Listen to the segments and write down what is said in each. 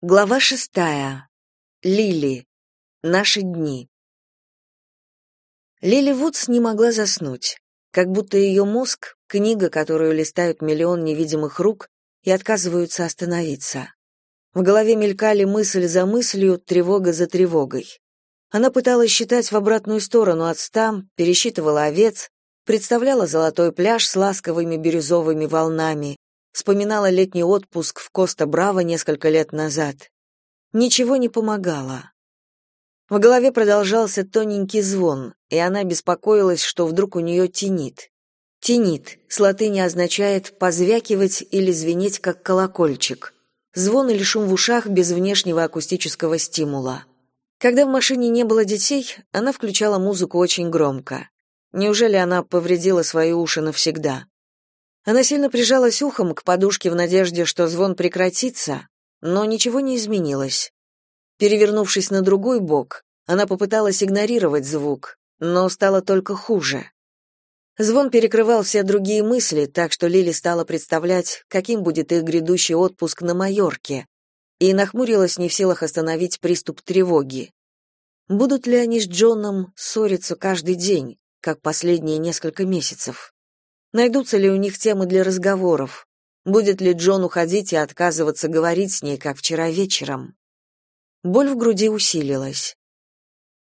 Глава шестая. Лили. Наши дни. Лили Вудс не могла заснуть, как будто ее мозг — книга, которую листают миллион невидимых рук и отказываются остановиться. В голове мелькали мысль за мыслью, тревога за тревогой. Она пыталась считать в обратную сторону от ста, пересчитывала овец, представляла золотой пляж с ласковыми бирюзовыми волнами, вспоминала летний отпуск в Коста-Браво несколько лет назад. Ничего не помогало. В голове продолжался тоненький звон, и она беспокоилась, что вдруг у нее тенит. Тенит с латыни означает позвякивать или звенеть как колокольчик. Звон или шум в ушах без внешнего акустического стимула. Когда в машине не было детей, она включала музыку очень громко. Неужели она повредила свои уши навсегда? Она сильно прижалась ухом к подушке в надежде, что звон прекратится, но ничего не изменилось. Перевернувшись на другой бок, она попыталась игнорировать звук, но стало только хуже. Звон перекрывал все другие мысли, так что Лили стала представлять, каким будет их грядущий отпуск на Майорке, и нахмурилась не в силах остановить приступ тревоги. Будут ли они с Джоном ссориться каждый день, как последние несколько месяцев? Найдутся ли у них темы для разговоров? Будет ли Джон уходить и отказываться говорить с ней, как вчера вечером? Боль в груди усилилась.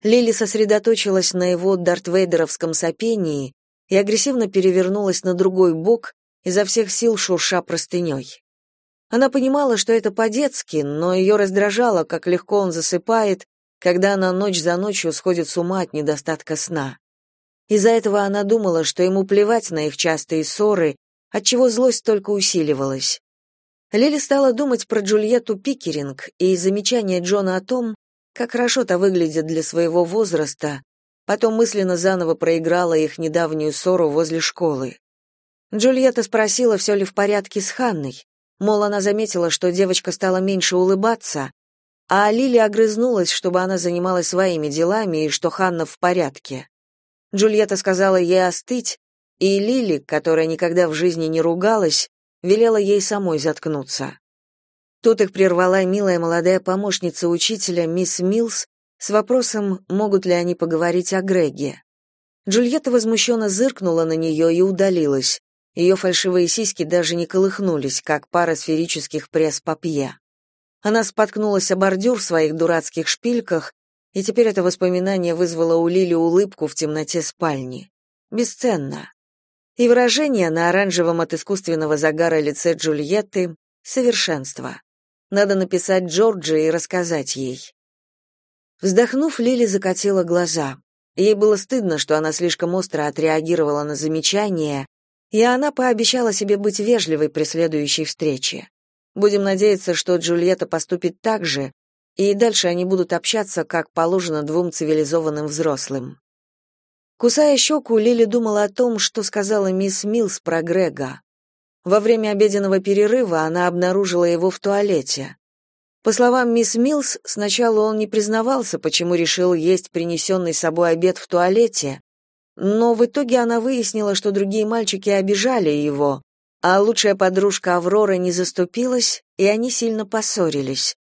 Лили сосредоточилась на его дартвейдеровском сопении и агрессивно перевернулась на другой бок, изо всех сил шурша простыней. Она понимала, что это по-детски, но ее раздражало, как легко он засыпает, когда она ночь за ночью сходит с ума от недостатка сна. Из-за этого она думала, что ему плевать на их частые ссоры, отчего злость только усиливалась. Лили стала думать про Джульетту Пикеринг и замечание Джона о том, как хорошо та выглядит для своего возраста, потом мысленно заново проиграла их недавнюю ссору возле школы. Джульетта спросила, все ли в порядке с Ханной, мол, она заметила, что девочка стала меньше улыбаться, а Лили огрызнулась, чтобы она занималась своими делами и что Ханна в порядке. Джульетта сказала ей остыть, и Лили, которая никогда в жизни не ругалась, велела ей самой заткнуться. Тут их прервала милая молодая помощница учителя, мисс Милс, с вопросом, могут ли они поговорить о Греге. Джульетта возмущенно зыркнула на нее и удалилась. Ее фальшивые сиськи даже не колыхнулись, как пара сферических пресс-папье. Она споткнулась о бордюр в своих дурацких шпильках и теперь это воспоминание вызвало у Лили улыбку в темноте спальни. Бесценно. И выражение на оранжевом от искусственного загара лице Джульетты — совершенство. Надо написать Джорджи и рассказать ей. Вздохнув, Лили закатила глаза. Ей было стыдно, что она слишком остро отреагировала на замечание, и она пообещала себе быть вежливой при следующей встрече. Будем надеяться, что Джульетта поступит так же, и дальше они будут общаться, как положено двум цивилизованным взрослым. Кусая щеку, Лили думала о том, что сказала мисс Милс про Грега. Во время обеденного перерыва она обнаружила его в туалете. По словам мисс Милс, сначала он не признавался, почему решил есть принесенный с собой обед в туалете, но в итоге она выяснила, что другие мальчики обижали его, а лучшая подружка Аврора не заступилась, и они сильно поссорились.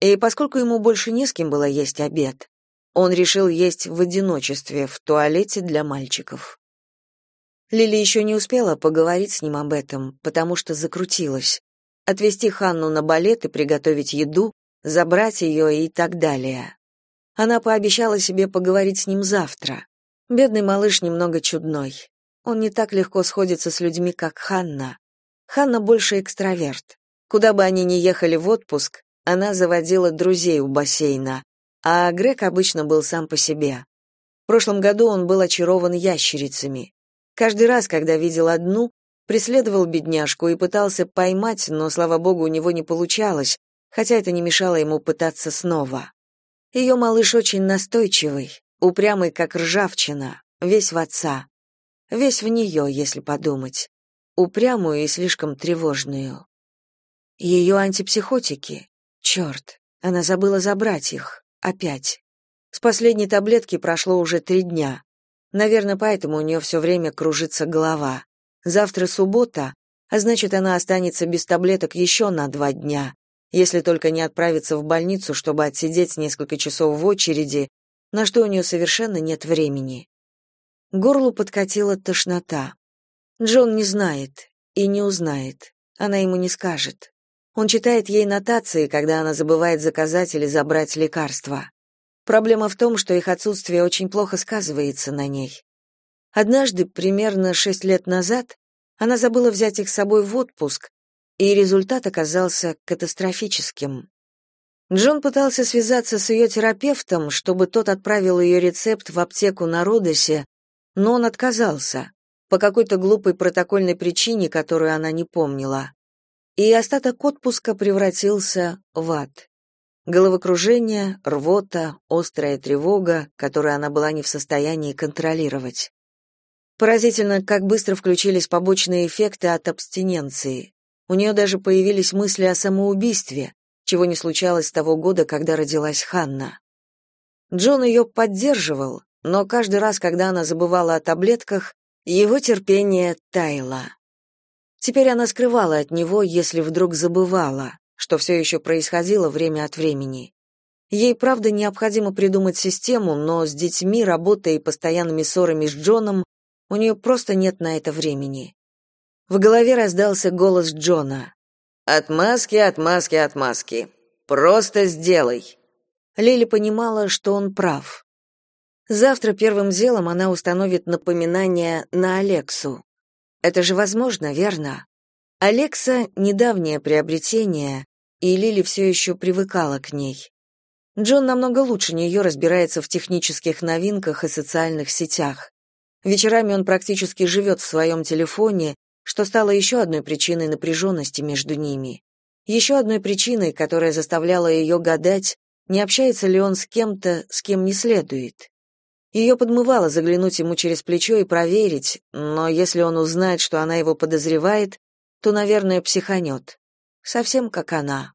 И поскольку ему больше не с кем было есть обед, он решил есть в одиночестве в туалете для мальчиков. Лили еще не успела поговорить с ним об этом, потому что закрутилась. Отвезти Ханну на балет и приготовить еду, забрать ее и так далее. Она пообещала себе поговорить с ним завтра. Бедный малыш немного чудной. Он не так легко сходится с людьми, как Ханна. Ханна больше экстраверт. Куда бы они ни ехали в отпуск, она заводила друзей у бассейна, а Грег обычно был сам по себе. В прошлом году он был очарован ящерицами. Каждый раз, когда видел одну, преследовал бедняжку и пытался поймать, но, слава богу, у него не получалось, хотя это не мешало ему пытаться снова. Ее малыш очень настойчивый, упрямый, как ржавчина, весь в отца. Весь в нее, если подумать. Упрямую и слишком тревожную. Ее антипсихотики. Черт, она забыла забрать их. Опять. С последней таблетки прошло уже три дня. Наверное, поэтому у нее все время кружится голова. Завтра суббота, а значит, она останется без таблеток еще на два дня. если только не отправиться в больницу, чтобы отсидеть несколько часов в очереди, на что у нее совершенно нет времени. Горлу подкатила тошнота. Джон не знает и не узнает. Она ему не скажет. Он читает ей нотации, когда она забывает заказать или забрать лекарства. Проблема в том, что их отсутствие очень плохо сказывается на ней. Однажды, примерно шесть лет назад, она забыла взять их с собой в отпуск, и результат оказался катастрофическим. Джон пытался связаться с ее терапевтом, чтобы тот отправил ее рецепт в аптеку на Родосе, но он отказался по какой-то глупой протокольной причине, которую она не помнила. И остаток отпуска превратился в ад. Головокружение, рвота, острая тревога, которую она была не в состоянии контролировать. Поразительно, как быстро включились побочные эффекты от абстиненции. У нее даже появились мысли о самоубийстве, чего не случалось с того года, когда родилась Ханна. Джон ее поддерживал, но каждый раз, когда она забывала о таблетках, его терпение таяло. Теперь она скрывала от него, если вдруг забывала, что все еще происходило время от времени. Ей, правда, необходимо придумать систему, но с детьми, работой и постоянными ссорами с Джоном у нее просто нет на это времени. В голове раздался голос Джона. «Отмазки, отмазки, отмазки. Просто сделай». Лили понимала, что он прав. Завтра первым делом она установит напоминание на Алексу. Это же возможно, верно? Алекса — недавнее приобретение, и Лили все еще привыкала к ней. Джон намного лучше нее разбирается в технических новинках и социальных сетях. Вечерами он практически живет в своем телефоне что стало еще одной причиной напряженности между ними. Еще одной причиной, которая заставляла ее гадать, не общается ли он с кем-то, с кем не следует. Ее подмывало заглянуть ему через плечо и проверить, но если он узнает, что она его подозревает, то, наверное, психанет. Совсем как она.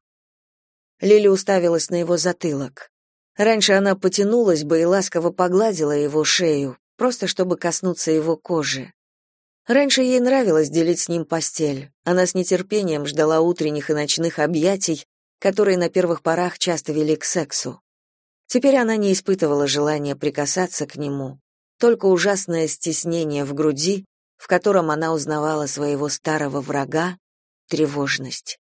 Лили уставилась на его затылок. Раньше она потянулась бы и ласково погладила его шею, просто чтобы коснуться его кожи. Раньше ей нравилось делить с ним постель. Она с нетерпением ждала утренних и ночных объятий, которые на первых порах часто вели к сексу. Теперь она не испытывала желания прикасаться к нему, только ужасное стеснение в груди, в котором она узнавала своего старого врага, тревожность.